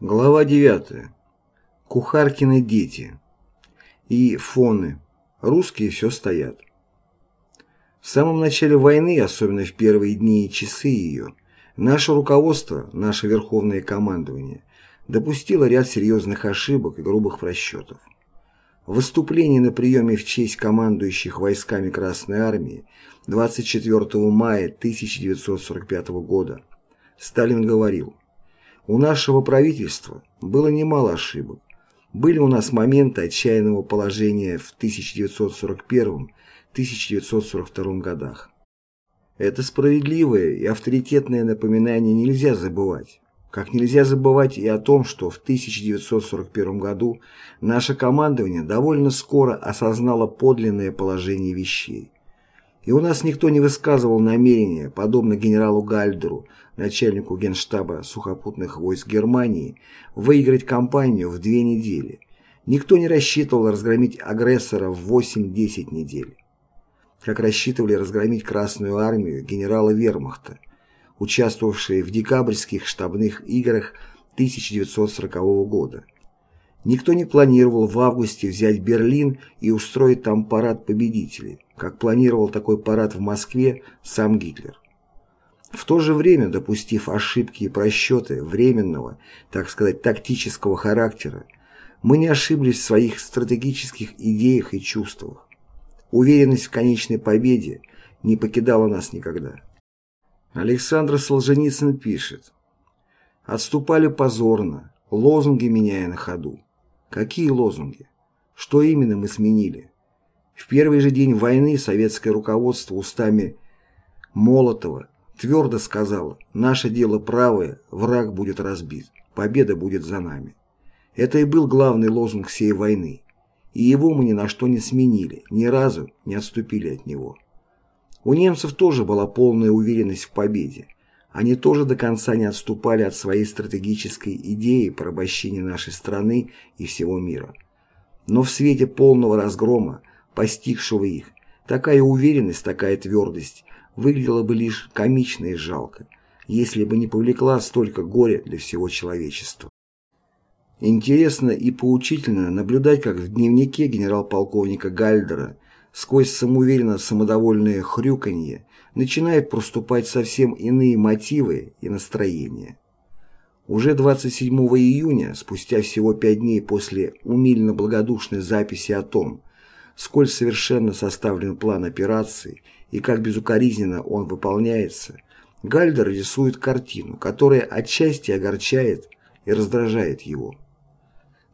Глава 9. Кухаркины дети. И фоны. Русские все стоят. В самом начале войны, особенно в первые дни и часы ее, наше руководство, наше верховное командование допустило ряд серьезных ошибок и грубых просчетов. В выступлении на приеме в честь командующих войсками Красной Армии 24 мая 1945 года Сталин говорил у нашего правительства было немало ошибок. Были у нас моменты отчаянного положения в 1941-1942 годах. Это справедливое и авторитетное напоминание нельзя забывать. Как нельзя забывать и о том, что в 1941 году наше командование довольно скоро осознало подлинное положение вещей. И у нас никто не высказывал намерения, подобно генералу Гальдеру, начальнику генштаба сухопутных войск Германии, выиграть кампанию в две недели. Никто не рассчитывал разгромить агрессора в 8-10 недель. Как рассчитывали разгромить Красную армию генерала Вермахта, участвовавшие в декабрьских штабных играх 1940 года. Никто не планировал в августе взять Берлин и устроить там парад победителей, как планировал такой парад в Москве сам Гитлер. В то же время, допустив ошибки и просчеты временного, так сказать, тактического характера, мы не ошиблись в своих стратегических идеях и чувствах. Уверенность в конечной победе не покидала нас никогда. Александр Солженицын пишет «Отступали позорно, лозунги меняя на ходу. Какие лозунги? Что именно мы сменили? В первый же день войны советское руководство устами Молотова твердо сказала, наше дело правое, враг будет разбит, победа будет за нами. Это и был главный лозунг всей войны, и его мы ни на что не сменили, ни разу не отступили от него. У немцев тоже была полная уверенность в победе. Они тоже до конца не отступали от своей стратегической идеи порабощения нашей страны и всего мира. Но в свете полного разгрома, постигшего их, такая уверенность, такая твердость выглядела бы лишь комично и жалко, если бы не повлекла столько горя для всего человечества. Интересно и поучительно наблюдать, как в дневнике генерал-полковника Гальдера сквозь самоуверенно самодовольное хрюканье начинают проступать совсем иные мотивы и настроения. Уже 27 июня, спустя всего пять дней после умильно благодушной записи о том, сколь совершенно составлен план операции и как безукоризненно он выполняется, Гальдер рисует картину, которая отчасти огорчает и раздражает его.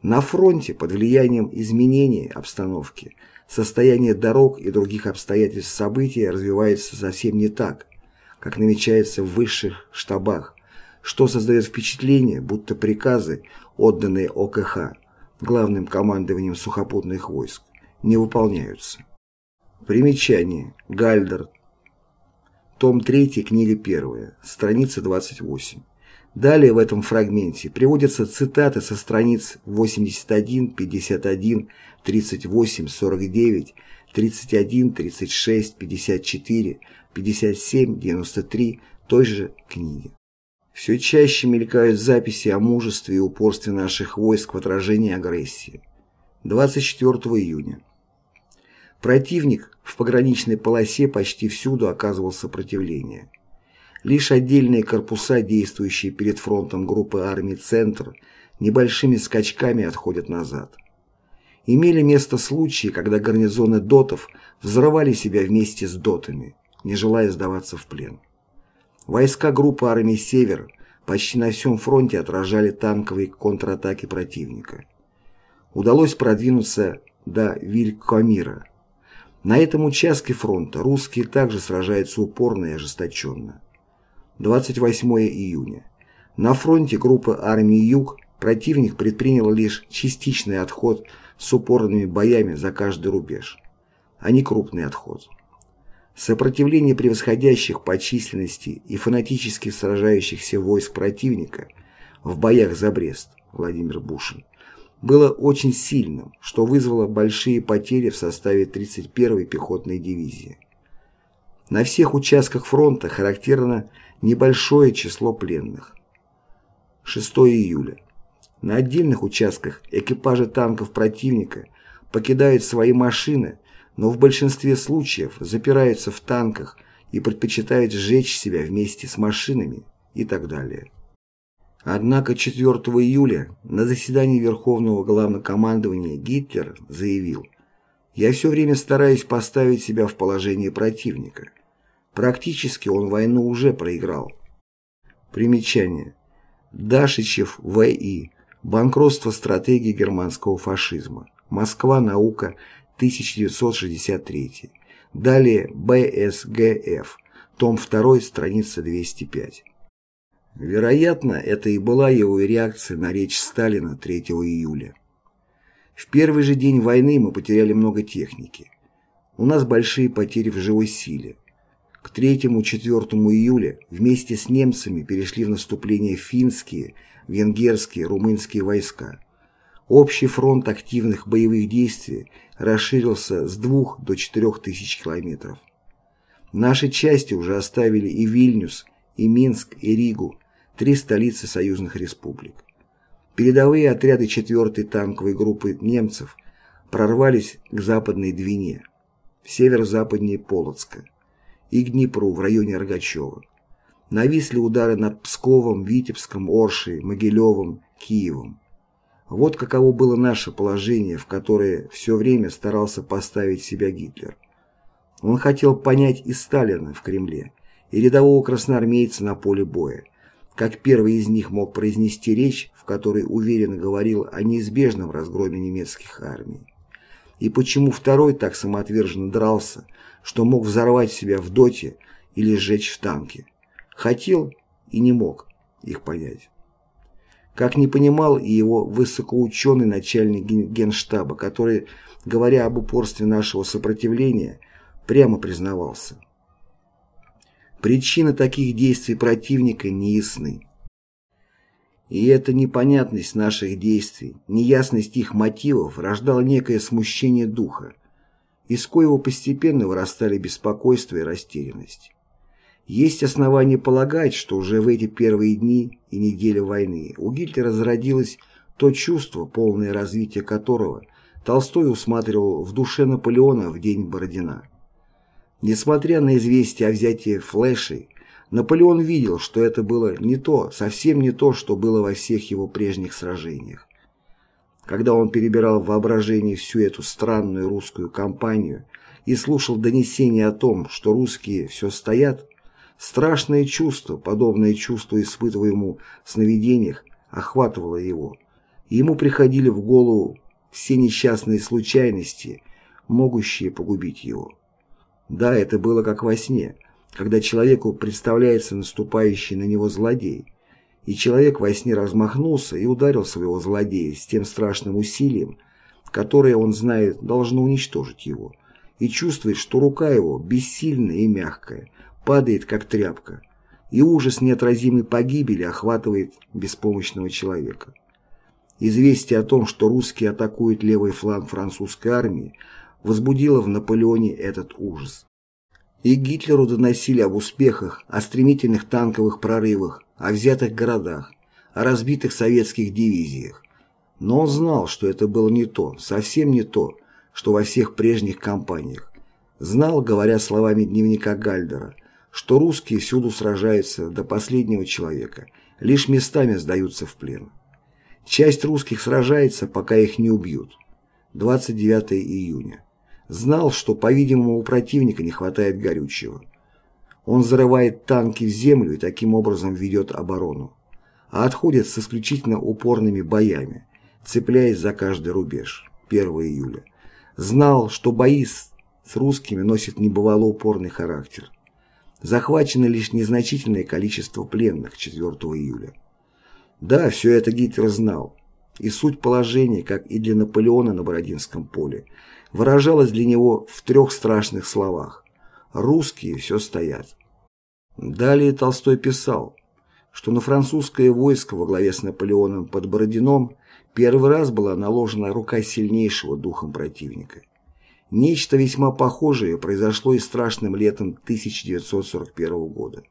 На фронте под влиянием изменений обстановки состояние дорог и других обстоятельств событий развивается совсем не так, как намечается в высших штабах, что создает впечатление, будто приказы, отданные ОКХ, главным командованием сухопутных войск, не выполняются. Примечание. Гальдер. Том 3, книга 1, страница 28. Далее в этом фрагменте приводятся цитаты со страниц 81, 51, 38, 49, 31, 36, 54, 57, 93 той же книги. Все чаще мелькают записи о мужестве и упорстве наших войск в отражении агрессии. 24 июня. Противник в пограничной полосе почти всюду оказывал сопротивление. Лишь отдельные корпуса, действующие перед фронтом группы армий «Центр», небольшими скачками отходят назад. Имели место случаи, когда гарнизоны дотов взрывали себя вместе с дотами, не желая сдаваться в плен. Войска группы армий «Север» почти на всем фронте отражали танковые контратаки противника. Удалось продвинуться до Вилькомира, на этом участке фронта русские также сражаются упорно и ожесточенно. 28 июня. На фронте группы армии «Юг» противник предпринял лишь частичный отход с упорными боями за каждый рубеж, а не крупный отход. Сопротивление превосходящих по численности и фанатически сражающихся войск противника в боях за Брест Владимир Бушин было очень сильным, что вызвало большие потери в составе 31-й пехотной дивизии. На всех участках фронта характерно небольшое число пленных. 6 июля. На отдельных участках экипажи танков противника покидают свои машины, но в большинстве случаев запираются в танках и предпочитают сжечь себя вместе с машинами и так далее. Однако 4 июля на заседании Верховного Главнокомандования Гитлер заявил «Я все время стараюсь поставить себя в положение противника. Практически он войну уже проиграл». Примечание. Дашичев В.И. Банкротство стратегии германского фашизма. Москва. Наука. 1963. Далее БСГФ. Том 2. Страница 205. Вероятно, это и была его реакция на речь Сталина 3 июля. В первый же день войны мы потеряли много техники. У нас большие потери в живой силе. К 3-4 июля вместе с немцами перешли в наступление финские, венгерские, румынские войска. Общий фронт активных боевых действий расширился с 2 до 4 тысяч километров. Наши части уже оставили и Вильнюс, и Минск, и Ригу, три столицы союзных республик. Передовые отряды 4-й танковой группы немцев прорвались к западной Двине, северо-западнее Полоцка, и к Днепру в районе Рогачева. Нависли удары над Псковом, Витебском, Оршей, Могилевым, Киевом. Вот каково было наше положение, в которое все время старался поставить себя Гитлер. Он хотел понять и Сталина в Кремле, и рядового красноармейца на поле боя, как первый из них мог произнести речь, в которой уверенно говорил о неизбежном разгроме немецких армий. И почему второй так самоотверженно дрался, что мог взорвать себя в доте или сжечь в танке. Хотел и не мог их понять. Как не понимал и его высокоученый начальник генштаба, который, говоря об упорстве нашего сопротивления, прямо признавался – Причины таких действий противника неясны. И эта непонятность наших действий, неясность их мотивов рождала некое смущение духа, из коего постепенно вырастали беспокойство и растерянность. Есть основания полагать, что уже в эти первые дни и недели войны у Гитлера зародилось то чувство, полное развитие которого Толстой усматривал в душе Наполеона в день Бородина. Несмотря на известие о взятии флешей, Наполеон видел, что это было не то, совсем не то, что было во всех его прежних сражениях. Когда он перебирал в воображении всю эту странную русскую кампанию и слушал донесения о том, что русские все стоят, страшное чувство, подобное чувству испытываемому в сновидениях, охватывало его. ему приходили в голову все несчастные случайности, могущие погубить его. Да, это было как во сне, когда человеку представляется наступающий на него злодей, и человек во сне размахнулся и ударил своего злодея с тем страшным усилием, которое, он знает, должно уничтожить его, и чувствует, что рука его, бессильная и мягкая, падает как тряпка, и ужас неотразимой погибели охватывает беспомощного человека. Известие о том, что русские атакуют левый фланг французской армии, возбудило в Наполеоне этот ужас. И Гитлеру доносили об успехах, о стремительных танковых прорывах, о взятых городах, о разбитых советских дивизиях. Но он знал, что это было не то, совсем не то, что во всех прежних кампаниях. Знал, говоря словами дневника Гальдера, что русские всюду сражаются до последнего человека, лишь местами сдаются в плен. Часть русских сражается, пока их не убьют. 29 июня. Знал, что, по-видимому, у противника не хватает горючего. Он зарывает танки в землю и таким образом ведет оборону. А отходит с исключительно упорными боями, цепляясь за каждый рубеж. 1 июля. Знал, что бои с, с русскими носят небывало упорный характер. Захвачено лишь незначительное количество пленных 4 июля. Да, все это Гитлер знал. И суть положения, как и для Наполеона на Бородинском поле, выражалась для него в трех страшных словах «русские все стоят». Далее Толстой писал, что на французское войско во главе с Наполеоном под Бородином первый раз была наложена рука сильнейшего духом противника. Нечто весьма похожее произошло и страшным летом 1941 года.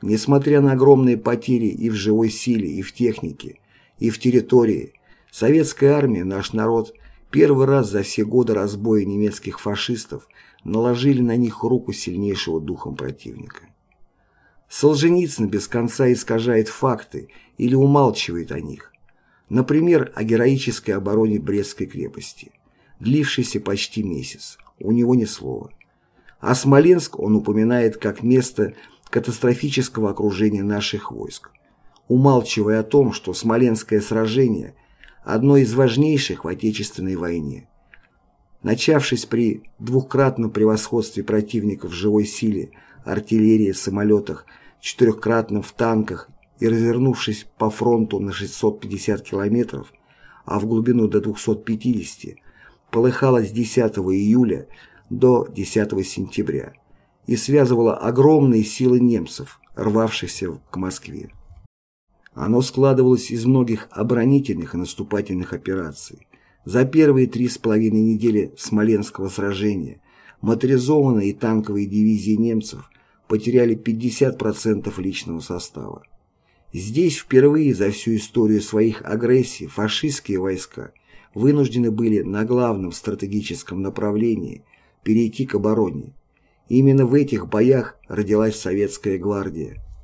Несмотря на огромные потери и в живой силе, и в технике, и в территории, советская армия, наш народ, первый раз за все годы разбоя немецких фашистов наложили на них руку сильнейшего духом противника. Солженицын без конца искажает факты или умалчивает о них. Например, о героической обороне Брестской крепости, длившейся почти месяц. У него ни слова. А Смоленск он упоминает как место катастрофического окружения наших войск, умалчивая о том, что Смоленское сражение – одно из важнейших в Отечественной войне. Начавшись при двухкратном превосходстве противника в живой силе, артиллерии, самолетах, четырехкратном в танках и развернувшись по фронту на 650 километров, а в глубину до 250, полыхала с 10 июля до 10 сентября и связывала огромные силы немцев, рвавшихся к Москве. Оно складывалось из многих оборонительных и наступательных операций. За первые три с половиной недели Смоленского сражения моторизованные и танковые дивизии немцев потеряли 50% личного состава. Здесь впервые за всю историю своих агрессий фашистские войска вынуждены были на главном стратегическом направлении перейти к обороне. Именно в этих боях родилась Советская гвардия.